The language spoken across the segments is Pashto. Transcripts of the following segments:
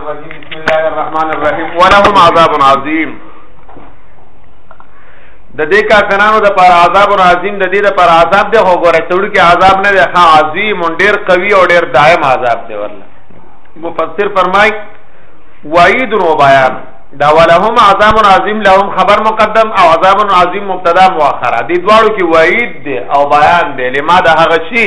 الرجيم بسم الله الرحمن الرحيم ولهم عذاب عظيم د دې کافرانو د پر عذاب او عظیم د دې د پر عذاب دی هو ګره ټول کې عذاب نه دی ها عظیم او ډیر قوي او ډیر دائم عذاب دی ورله مفسر فرمای وعید و بیان دا ولهم عذاب عظیم لهم خبر مقدم او عذاب عظیم مبتدا مؤخر دي دواړو کې وعید دی او بیان دی لما د هغه شی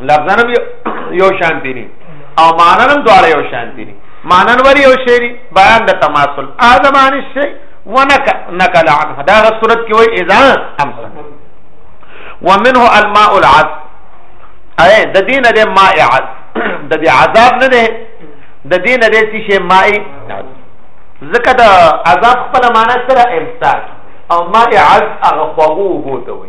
لفظنم یو شانتی نه او ماننم دواړه یو شانتی نه مانن وری یو شی دی بیان د تماثل اعظم عن الشی ونک نقل عنه دا صورت کې وای اذا امسن ومنه الماء العذب اي د دین د ماء عذب د دې عذاب نه ده د دین د څه شی ماء ځکه د عذاب خپل معنی سره امساک او ماء عذب هغه خواغو بوته وي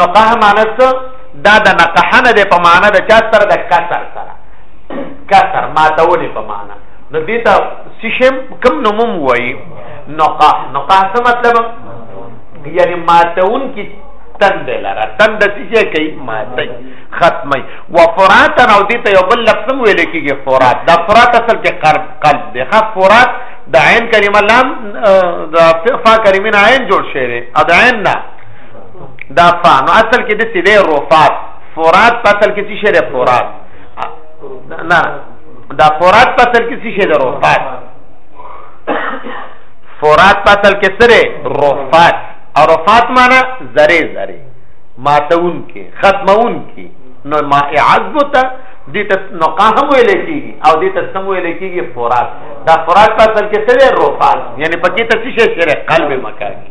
نقه معنی څه دا د نقه نه ده په معنی د چا سره د کسر سره کسر ماتولې په معنی نو دې ته سشم کم نوم وایي نقه نقه څه مطلب یعنی ماتون کی تند لره تند چې کوي ماته ختمي وفرات او دې ته یو بل لفظ ویل کېږي فرات دا فرات اصل کې قلب قلب دی ښه فرات د عین کلمه لام د فا کلمه عین جوړ شوی دی او د عین نه دا فا نو اصل کې د څه دی رفات فرات په اصل کې څه شی دی فرات نه دا فرات په اصل کې څه شی دی رفات فرات په اصل کې سره رفات او رفات معنی ذره ذره ماتون کې ختمون کې نو ما اعذبت دې ته نقا هم ویل کېږي او دې ته سم ویل کېږي فرات دا فرات په اصل کې سره رفات یعنی پکې ته څه شی سره قلب مکانی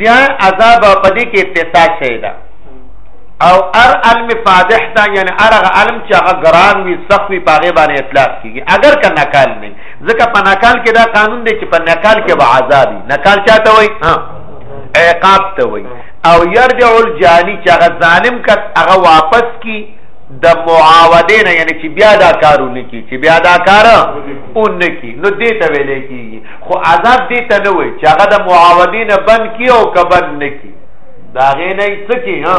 بیا عذاب په دې کې ابتدا شي دا او ار علم فادح دا یعنی ارغه علم چې هغه ګران وي سخت وي پاغه باندې اطلاق کیږي اگر که نکال نه ځکه په نکال کې دا قانون دی چې په نکال کې به عذاب وي نکال چاته وای ها عقاب ته وای او يرجع الجاني چې هغه ظالم کس هغه واپس کی د معاوده نه یعنی چې بیا دا کارونه کی چې بیا دا کار اون کی نو دې ته ویلې کیږي خو عذاب دې ته نه وي چې هغه د معاودین بند کی او کبن نه کی دا غې نه سکی ها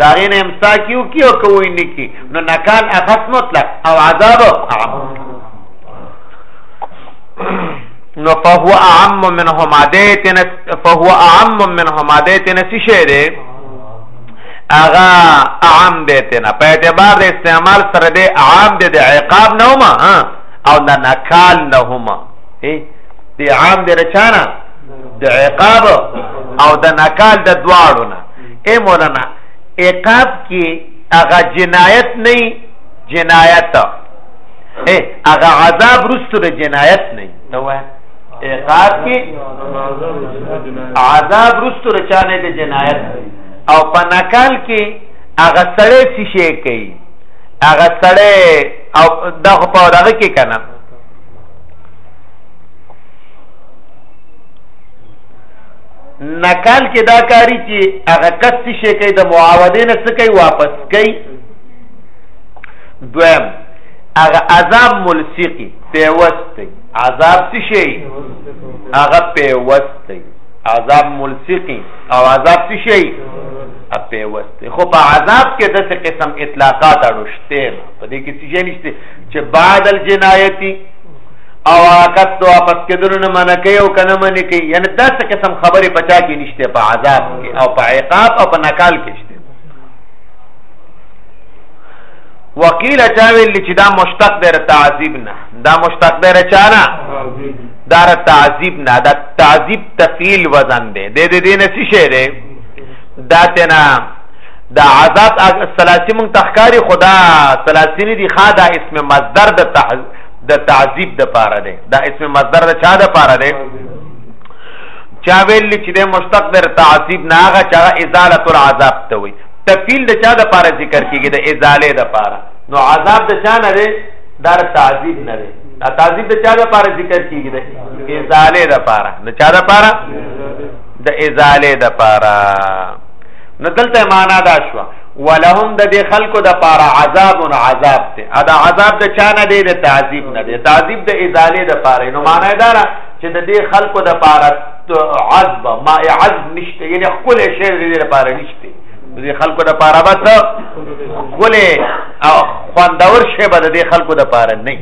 دا غې نه امسا کیو کی او کوی نه کی نو نکال اخص مطلق او عذاب عام نو فهو اعم منهما دیتن فهو اعم منهما دیتن سی شه دی اغا اعم دیتن په اعتبار د استعمال سره دی اعم دی د عقاب نو ما ها او نه نکال لهما دی عام دی رچانا د عقاب او د نکال د دواړو نه اے مولانا عقاب کې هغه جنایت نه جنایت اے هغه عذاب رستو د جنایت نه نو عقاب کې عذاب رستو رچانه د جنایت او په نکال کې هغه سړی څه شي کوي هغه سړی او دا خو په دغه کې کنه نکال کې دا کاری چې هغه کس شي کوي د معاوده نه څه کوي واپس کوي دویم هغه عذاب ملصقي پیوست عذاب څه شي هغه پیوست عذاب ملصقي او عذاب څه شي پیوست خو په عذاب کې د څه قسم اطلاقات اړوشته په دې کې څه نشته چې بعد الجنایتی او حرکت تو واپس کېدل نه منع کوي او کنه منع کوي یعنی د څه قسم خبره پچا کې نشته په عذاب کې او په عقاب او په نکال کې نشته وکیل چاویل چې دا مشتق دی تعذیب نه دا مشتق دی چانه دا تعذیب نه دا تعذیب تفیل وزن دی د دې دې نه څه شی دی دا تینا دا عذاب سلاسی مونږ تخکاری خدا سلاسی نه دی خا دا اسم مصدر د د تعذیب د پاره دی دا اسم مصدر د چا د پاره دی چا ویل چې د مشتق در تعذیب نه هغه چا ازاله العذاب ته وي تفیل د چا د پاره ذکر کیږي د ازاله د پاره نو عذاب د چا نه دی در تعذیب نه دی دا تعذیب د چا د پاره ذکر کیږي د ازاله د پاره د چا د پاره د ازاله د پاره نو دلته معنا دا شو ولهم د دې خلکو د پاره عذاب او عذاب ته ادا عذاب د چانه دی د تعذيب نه دی تعذيب د ازاله د پاره نو معنا دا چې د دې خلکو د پاره عذب ما عذب نشته یعنی خپل شی د دې لپاره نشته د دې خلکو د پاره بس خپل او خوندور شی به د دې خلکو د پاره نه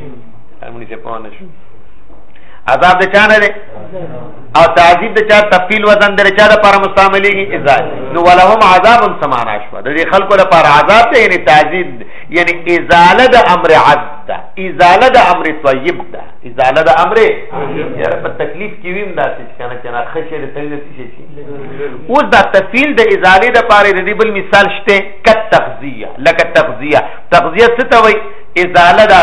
همونی څه پونه شو عذاب د چانه دی او تعذیب د چا تفیل وزن در چا د پر مستعملېږي اذا نو ولهم عذاب سمانا شو د دې خلکو د پر عذاب ته یعنی تعذیب یعنی ازاله د امر عد ده ازاله د امر طیب ده ازاله د امر یاره په تکلیف کې ویم دا چې کنه کنه خشه د تل څه شي شي اوس دا تفیل د ازاله د پر د دې بل مثال شته ک تغذیه لکه تغذیه تغذیه څه ته وای ازاله د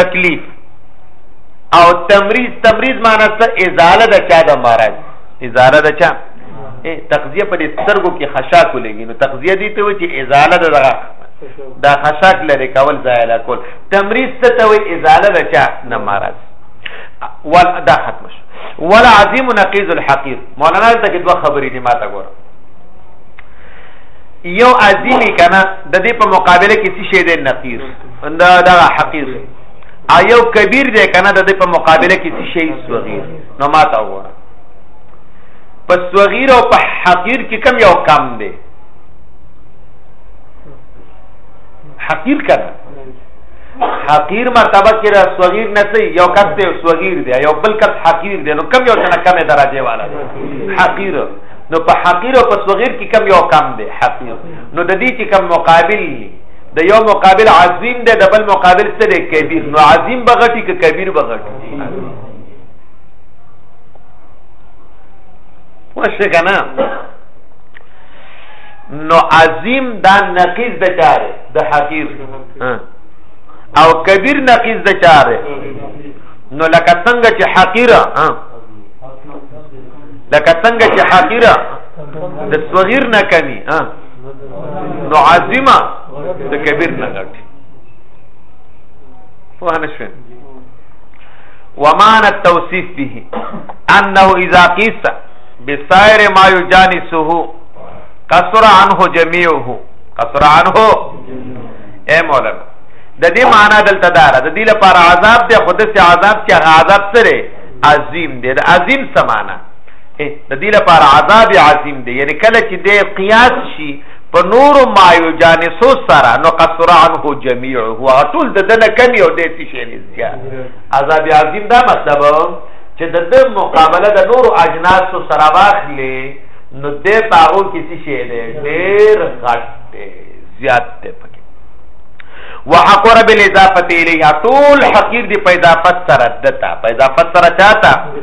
تکلیف او تمریض تمریض معنی څه ازاله د چا د مرض ازاله د چا تغذیه په دې سترګو کې خشاک لګي نو تغذیه دي ته و چې ازاله د دغه دا خشاک لري کول زایل کول تمریض څه ته وي ازاله د چا نه مرض ول دا ختم شو ولا عظیم نقیز الحقیر مولانا ته کې دوه خبرې دي ماته ګوره یو عظیمی کنه د دې په مقابله کې څه شی دی نقیر دا دا حقیر ایو کبیر دی کنه د دې په مقابله کې څه شی صغیر نو ما تا وره په صغیر او په حقیر کې کم یو کم دی حقیر کنه حقیر مرتبه کې را صغیر نه سي یو کس دی صغیر دی یو بل کس حقیر دی نو کم یو څنګه کمه درجه والا دی حقیر نو په حقیر او په صغیر کې کم یو کم دی حقیر نو د دې چې کم مقابل د یو مقابل عظیم دی د بل مقابل څه دی کبیر نو عظیم بغټي که کبیر بغټي واشه کنه نو عظیم دا نقیز د چاره د حقیر او کبیر نقیز د چاره نو لکه څنګه چې حقیره لکه څنګه چې حقیره د صغیر نه کمی ها نو عظیمه د کبیر نه غټ په هنه شوه ومان التوصيف به انه اذا قيس بسائر ما يجانسه قصر عنه جميعه قصر عنه اے مولانا د دې معنا دلته دار د دې لپاره عذاب دی خود سي عذاب چې هغه عذاب سره عظیم دی د عظیم سمانه د دې لپاره عذاب عظیم دی یعنی کله چې دی قیاس شي په نور ما یجانسو سره نو قصر عنه جميعه هو ټول د دنه کمی او د څه شي نه زیات عذاب عظیم دا مطلب چې د دې مقابله د نور اجناس سره واخلې نو د پاغو کسی شي دی ډیر غټ دی زیات دی پکې وحق رب الاضافه الیه ټول حقیر دی په اضافت سره دتا په اضافت سره چاته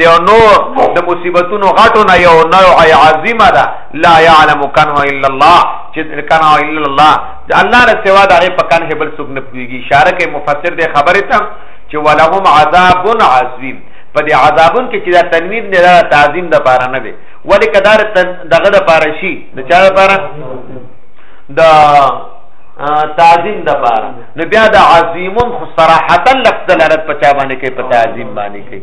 د نور د مصیبتونو غټو نه یو نوع عظیمه ده لا يعلم کنه الا الله چې کنه الا الله د الله نه سوا د هغه پکان هبل څوک نه پويږي اشاره کوي مفسر د خبره ته چې ولهم عذاب عظیم په دې عذابون کې چې دا تنوین نه دا تعظیم د پاره نه دی ولی کدار دغه د پاره شي د چا د پاره د تعظیم د پاره نو بیا د عظیمون خو صراحتا لفظ دلالت پچا باندې کوي په تعظیم باندې کوي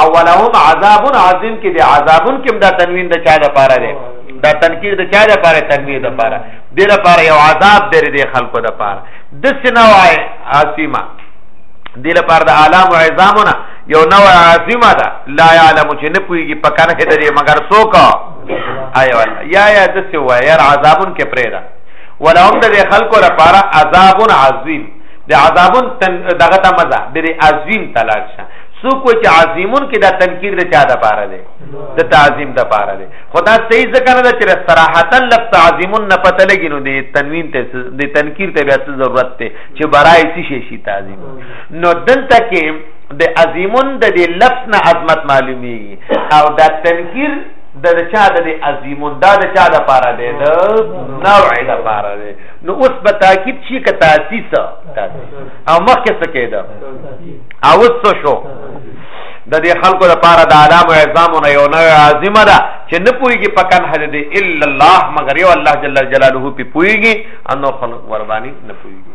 او ولهم عذاب عظیم کې د عذابون کې دا تنوین د چا د پاره دی دا تنکیر د چا د پاره تنویر د پاره د لپاره یو عذاب درې د خلکو د پاره د سنوای عاصمه د لپاره د عالم او عظامونه یو نو عاصمه ده لا علم چې نه پويږي پکانه کې درې مگر څوک آیا یا یا د څه وای یار عذابون کې پرې ده ولهم د خلکو لپاره عذاب عظیم د عذابون دغه ته مزه د عظیم تلاش څوک وایي چې عظیمون کې دا تنکیر د چا د پاره دی د تعظیم د پاره دی خدا صحیح ځکه نه چې صراحتا لفظ عظیمون نه پته لګی نو د تنوین ته د تنکیر ته بیا څه ضرورت دی چې برای څه شي شي تعظیم نو دلته کې د عظیمون د دې لفظ نه عظمت معلومی او دا تنکیر د چا د عظیمون دا د چا د پاره دی د نوع د پاره دی نو اوس به تاکید شي که تاسیس او مخکې څه کېده او څه شو د دې خلکو لپاره د علام او اعظامونه یو نوې عظیمه ده چې نه پويږي پکان حد دې الا الله مگر یو الله جل جلاله په پويږي انو خلق ور باندې نه پويږي